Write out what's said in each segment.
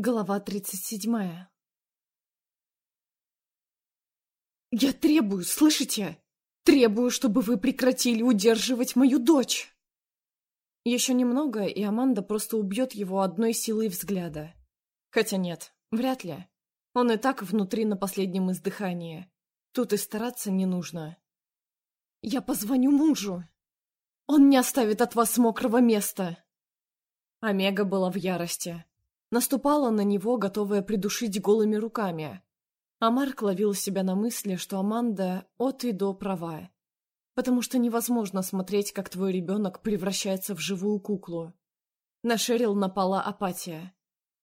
Глава тридцать седьмая «Я требую, слышите? Требую, чтобы вы прекратили удерживать мою дочь!» Еще немного, и Аманда просто убьет его одной силой взгляда. Хотя нет, вряд ли. Он и так внутри на последнем издыхании. Тут и стараться не нужно. «Я позвоню мужу. Он не оставит от вас мокрого места!» Омега была в ярости. Наступала на него, готовая придушить голыми руками. А Марк ловил себя на мысли, что Аманда от и до права. Потому что невозможно смотреть, как твой ребенок превращается в живую куклу. На Шерил напала апатия.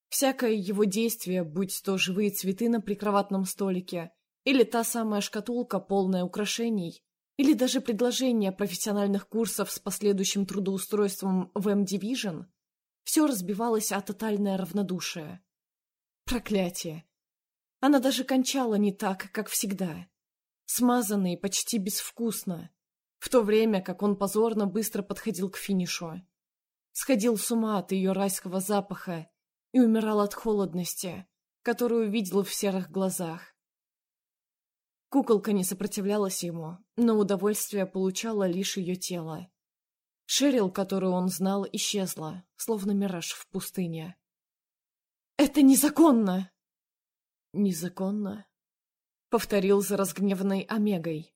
Всякое его действие, будь то живые цветы на прикроватном столике, или та самая шкатулка, полная украшений, или даже предложение профессиональных курсов с последующим трудоустройством в M-Division, все разбивалось о тотальное равнодушие. Проклятие! Она даже кончала не так, как всегда. Смазанно и почти безвкусно. В то время, как он позорно быстро подходил к финишу. Сходил с ума от ее райского запаха и умирал от холодности, которую видел в серых глазах. Куколка не сопротивлялась ему, но удовольствие получало лишь ее тело. Шерил, которую он знал, исчезла, словно мираж в пустыне. «Это незаконно!» «Незаконно?» — повторил за разгневанной Омегой.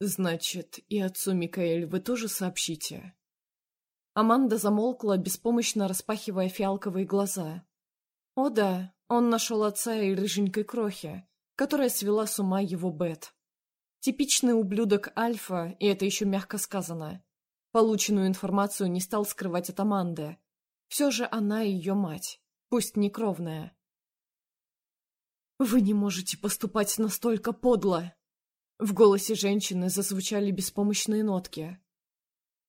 «Значит, и отцу Микаэль вы тоже сообщите?» Аманда замолкла, беспомощно распахивая фиалковые глаза. О да, он нашел отца и рыженькой крохи, которая свела с ума его Бет. Типичный ублюдок Альфа, и это еще мягко сказано. Полученную информацию не стал скрывать от Аманды. Все же она ее мать, пусть не кровная. «Вы не можете поступать настолько подло!» В голосе женщины зазвучали беспомощные нотки.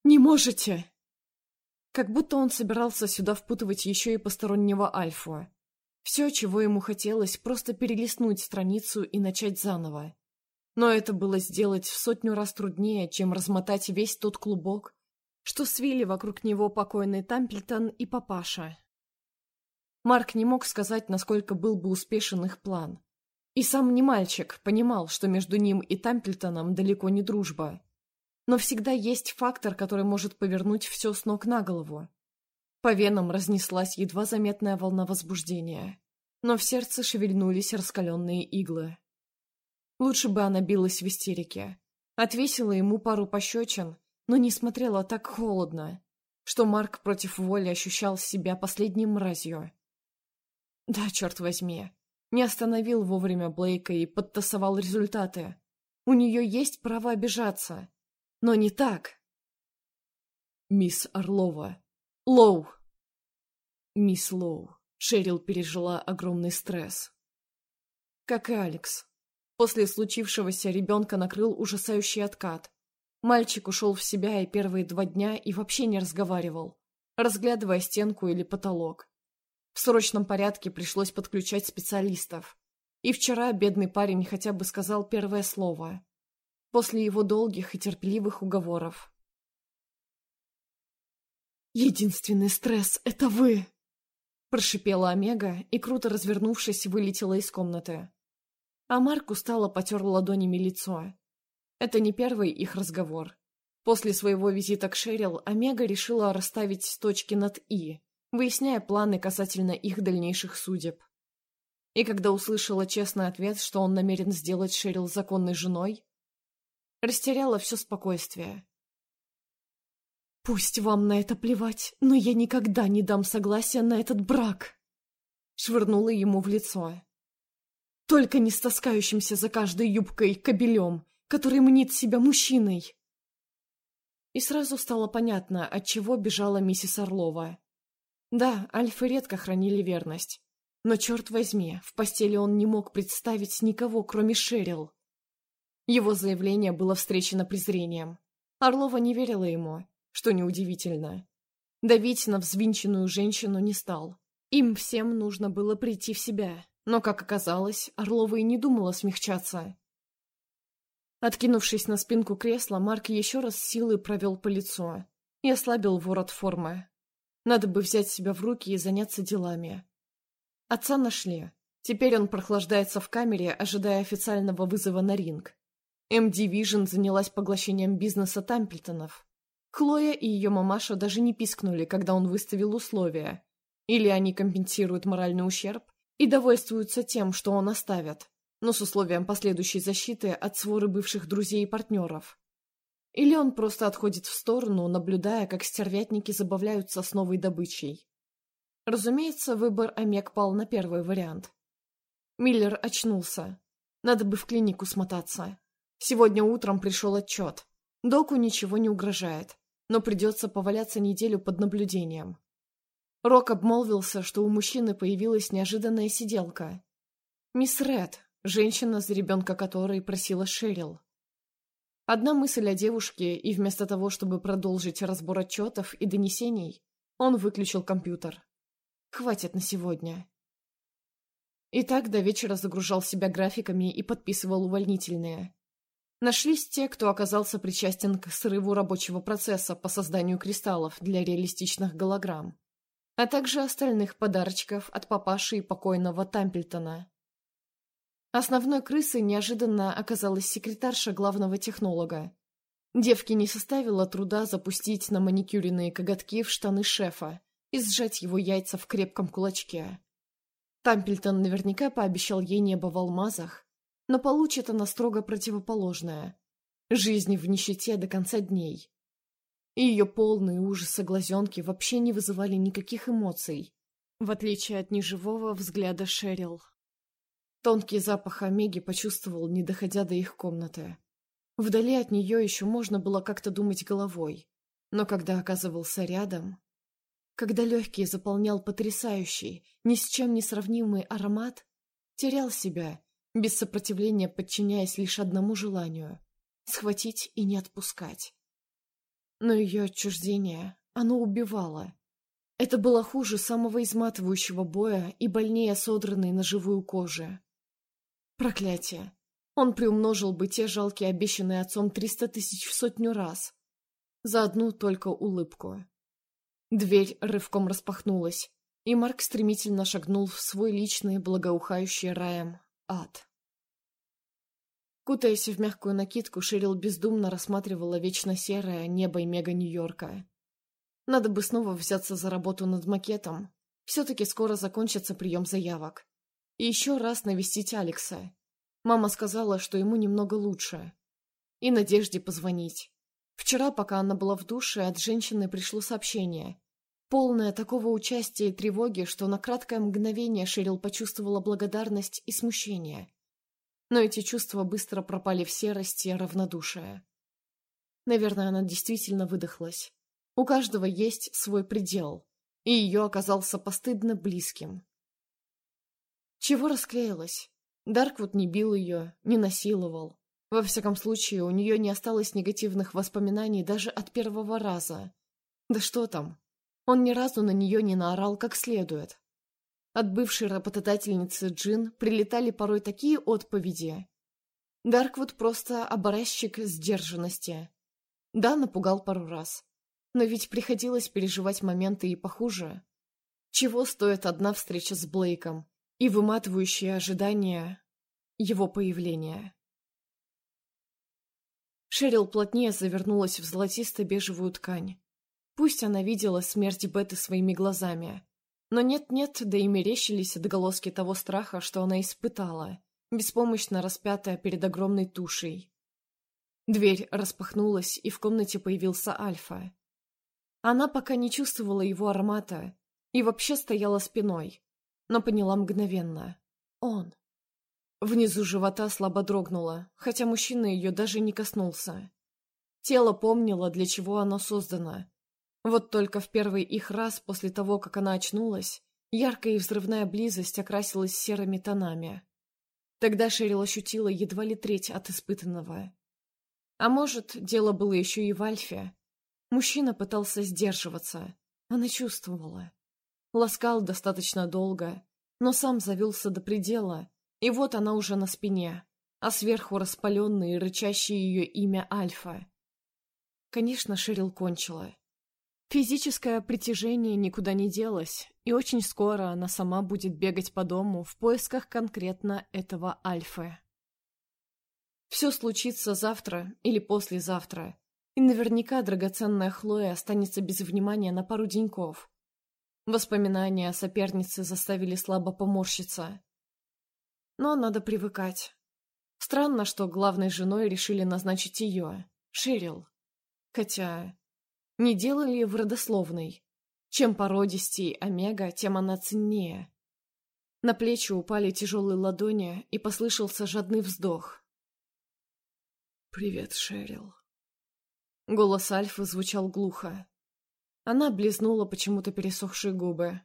«Не можете!» Как будто он собирался сюда впутывать еще и постороннего Альфу. Все, чего ему хотелось, просто перелистнуть страницу и начать заново. Но это было сделать в сотню раз труднее, чем размотать весь тот клубок, что свили вокруг него покойный Тампельтон и папаша. Марк не мог сказать, насколько был бы успешен их план. И сам не мальчик понимал, что между ним и Тампельтоном далеко не дружба. Но всегда есть фактор, который может повернуть все с ног на голову. По венам разнеслась едва заметная волна возбуждения, но в сердце шевельнулись раскаленные иглы. Лучше бы она билась в истерике. Отвесила ему пару пощечин, но не смотрела так холодно, что Марк против воли ощущал себя последней мразью. Да, черт возьми, не остановил вовремя Блейка и подтасовал результаты. У нее есть право обижаться, но не так. Мисс Орлова. Лоу. Мисс Лоу. Шерил пережила огромный стресс. Как и Алекс. После случившегося ребенка накрыл ужасающий откат. Мальчик ушел в себя и первые два дня и вообще не разговаривал, разглядывая стенку или потолок. В срочном порядке пришлось подключать специалистов. И вчера бедный парень хотя бы сказал первое слово. После его долгих и терпеливых уговоров. «Единственный стресс — это вы!» Прошипела Омега и, круто развернувшись, вылетела из комнаты. А Марк устало потер ладонями лицо. Это не первый их разговор. После своего визита к Шерил Омега решила расставить точки над «и», выясняя планы касательно их дальнейших судеб. И когда услышала честный ответ, что он намерен сделать Шерил законной женой, растеряла все спокойствие. «Пусть вам на это плевать, но я никогда не дам согласия на этот брак!» Швырнула ему в лицо. «Только не с за каждой юбкой кобелем, который мнит себя мужчиной. И сразу стало понятно, от чего бежала миссис Орлова. Да, альфы редко хранили верность. Но, черт возьми, в постели он не мог представить никого, кроме Шерил. Его заявление было встречено презрением. Орлова не верила ему, что неудивительно. Давить на взвинченную женщину не стал. Им всем нужно было прийти в себя. Но, как оказалось, Орлова и не думала смягчаться. Откинувшись на спинку кресла, Марк еще раз силой провел по лицу и ослабил ворот формы. Надо бы взять себя в руки и заняться делами. Отца нашли. Теперь он прохлаждается в камере, ожидая официального вызова на ринг. МД Vision занялась поглощением бизнеса Тампельтонов. Хлоя и ее мамаша даже не пискнули, когда он выставил условия. Или они компенсируют моральный ущерб и довольствуются тем, что он оставит, но с условием последующей защиты от своры бывших друзей и партнеров. Или он просто отходит в сторону, наблюдая, как стервятники забавляются с новой добычей. Разумеется, выбор Омег пал на первый вариант. Миллер очнулся. Надо бы в клинику смотаться. Сегодня утром пришел отчет. Доку ничего не угрожает, но придется поваляться неделю под наблюдением. Рок обмолвился, что у мужчины появилась неожиданная сиделка. Мисс Ред, женщина, за ребенка которой просила Шерил. Одна мысль о девушке, и вместо того, чтобы продолжить разбор отчетов и донесений, он выключил компьютер. Хватит на сегодня. И так до вечера загружал себя графиками и подписывал увольнительные. Нашлись те, кто оказался причастен к срыву рабочего процесса по созданию кристаллов для реалистичных голограмм, а также остальных подарочков от папаши и покойного Тампельтона. Основной крысой неожиданно оказалась секретарша главного технолога. Девке не составило труда запустить на маникюренные коготки в штаны шефа и сжать его яйца в крепком кулачке. Тампельтон наверняка пообещал ей небо в алмазах, но получит она строго противоположное — жизнь в нищете до конца дней. И ее полные ужасы глазенки вообще не вызывали никаких эмоций, в отличие от неживого взгляда Шерил. Тонкий запах Омеги почувствовал, не доходя до их комнаты. Вдали от нее еще можно было как-то думать головой, но когда оказывался рядом... Когда легкий заполнял потрясающий, ни с чем не сравнимый аромат, терял себя, без сопротивления подчиняясь лишь одному желанию — схватить и не отпускать. Но ее отчуждение, оно убивало. Это было хуже самого изматывающего боя и больнее содранной на живую кожу. Проклятие. Он приумножил бы те жалкие обещанные отцом триста тысяч в сотню раз. За одну только улыбку. Дверь рывком распахнулась, и Марк стремительно шагнул в свой личный, благоухающий раем, ад. Кутаясь в мягкую накидку, Шерил бездумно рассматривала вечно серое небо и мега Нью-Йорка. Надо бы снова взяться за работу над макетом. Все-таки скоро закончится прием заявок. И еще раз навестить Алекса. Мама сказала, что ему немного лучше. И Надежде позвонить. Вчера, пока она была в душе, от женщины пришло сообщение. Полное такого участия и тревоги, что на краткое мгновение Шерил почувствовала благодарность и смущение. Но эти чувства быстро пропали в серости и равнодушие. Наверное, она действительно выдохлась. У каждого есть свой предел, и ее оказался постыдно близким. Чего расклеилась? Дарквуд не бил ее, не насиловал. Во всяком случае, у нее не осталось негативных воспоминаний даже от первого раза. Да что там? Он ни разу на нее не наорал как следует. От бывшей работодательницы Джин прилетали порой такие отповеди. Дарквуд просто образчик сдержанности. Да, напугал пару раз. Но ведь приходилось переживать моменты и похуже. Чего стоит одна встреча с Блейком? И выматывающее ожидание его появления. Шерил плотнее завернулась в золотисто-бежевую ткань. Пусть она видела смерть Беты своими глазами, но нет-нет, да и мерещились отголоски того страха, что она испытала, беспомощно распятая перед огромной тушей. Дверь распахнулась, и в комнате появился Альфа. Она пока не чувствовала его аромата и вообще стояла спиной, но поняла мгновенно. Он. Внизу живота слабо дрогнуло, хотя мужчина ее даже не коснулся. Тело помнило, для чего оно создано. Вот только в первый их раз после того, как она очнулась, яркая и взрывная близость окрасилась серыми тонами. Тогда Шерил ощутила едва ли треть от испытанного. А может, дело было еще и в Альфе. Мужчина пытался сдерживаться. Она чувствовала. Ласкал достаточно долго, но сам завелся до предела, и вот она уже на спине, а сверху распаленное и рычащее ее имя Альфа. Конечно, Шерил кончила. Физическое притяжение никуда не делось, и очень скоро она сама будет бегать по дому в поисках конкретно этого Альфы. Все случится завтра или послезавтра, и наверняка драгоценная Хлоя останется без внимания на пару деньков. Воспоминания о сопернице заставили слабо поморщиться. Но надо привыкать. Странно, что главной женой решили назначить ее, Шерил. Хотя, не делали в родословной. Чем породистей Омега, тем она ценнее. На плечи упали тяжелые ладони, и послышался жадный вздох. «Привет, Шерил». Голос Альфы звучал глухо. Она облизнула почему-то пересохшие губы.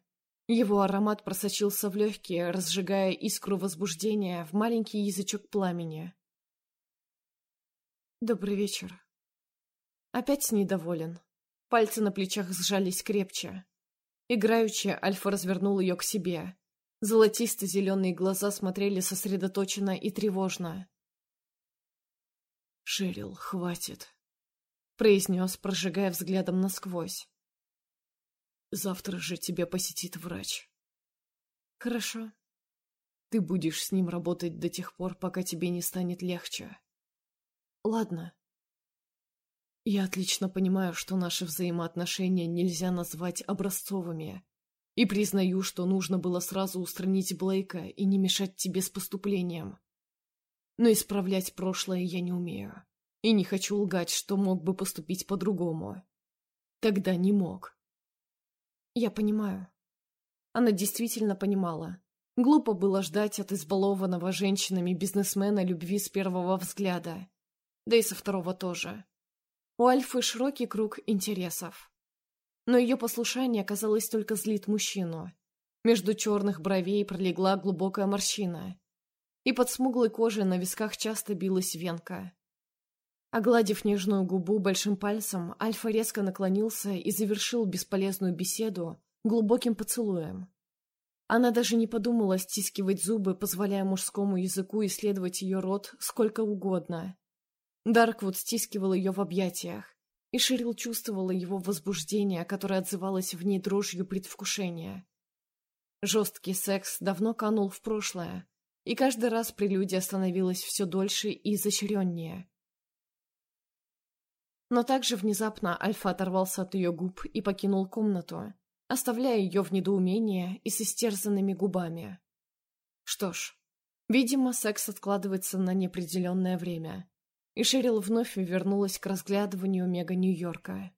Его аромат просочился в легкие, разжигая искру возбуждения в маленький язычок пламени. «Добрый вечер». Опять недоволен. Пальцы на плечах сжались крепче. Играючи, Альфа развернул ее к себе. Золотисто-зеленые глаза смотрели сосредоточенно и тревожно. «Шерил, хватит», — произнес, прожигая взглядом насквозь. «Завтра же тебя посетит врач». «Хорошо». «Ты будешь с ним работать до тех пор, пока тебе не станет легче». «Ладно». Я отлично понимаю, что наши взаимоотношения нельзя назвать образцовыми, и признаю, что нужно было сразу устранить Блейка и не мешать тебе с поступлением. Но исправлять прошлое я не умею, и не хочу лгать, что мог бы поступить по-другому. Тогда не мог. Я понимаю. Она действительно понимала. Глупо было ждать от избалованного женщинами бизнесмена любви с первого взгляда. Да и со второго тоже. У Альфы широкий круг интересов. Но ее послушание, казалось, только злит мужчину. Между черных бровей пролегла глубокая морщина. И под смуглой кожей на висках часто билась венка. Огладив нежную губу большим пальцем, Альфа резко наклонился и завершил бесполезную беседу глубоким поцелуем. Она даже не подумала стискивать зубы, позволяя мужскому языку исследовать ее рот сколько угодно. Дарквуд стискивал ее в объятиях, и Ширил чувствовала его возбуждение, которое отзывалось в ней дрожью предвкушения. Жесткий секс давно канул в прошлое, и каждый раз прелюдия становилась все дольше и изощреннее. Но также внезапно Альфа оторвался от ее губ и покинул комнату, оставляя ее в недоумении и с истерзанными губами. Что ж, видимо, секс откладывается на неопределенное время и Шерил вновь вернулась к разглядыванию мега Нью-Йорка.